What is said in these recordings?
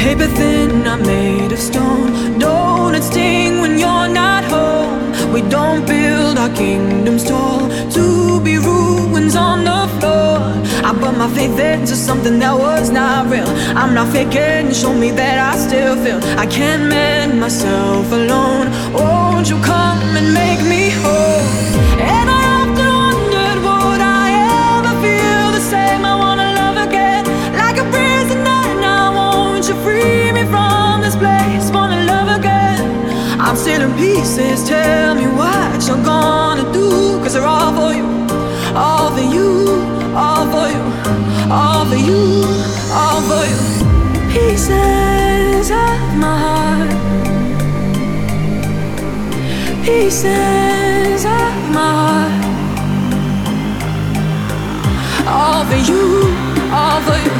Paper thin, I'm made of stone. Don't it sting when you're not home? We don't build our kingdoms tall to be ruins on the floor. I put my faith into something that was not real. I'm not faking, show me that I still feel. I can't mend myself alone. Won't you come and make me whole? I'm still in pieces. Tell me what you're gonna do. Cause they're all for you, all for you, all for you, all for you, all for you. Pieces of my heart. Pieces of my heart. All for you, all for you.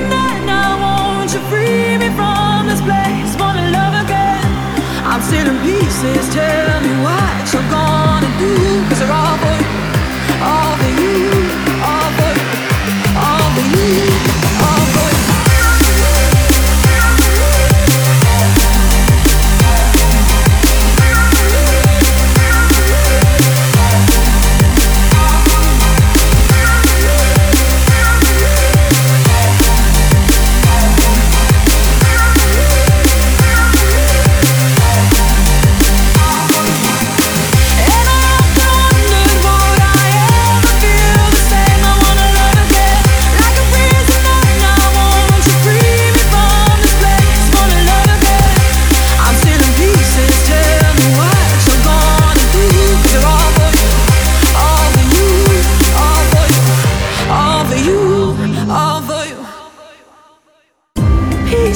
promises. Tell me what you're gonna do, cause they're all for you.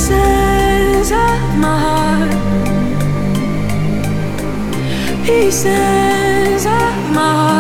pieces of my heart, pieces of my heart.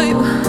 you.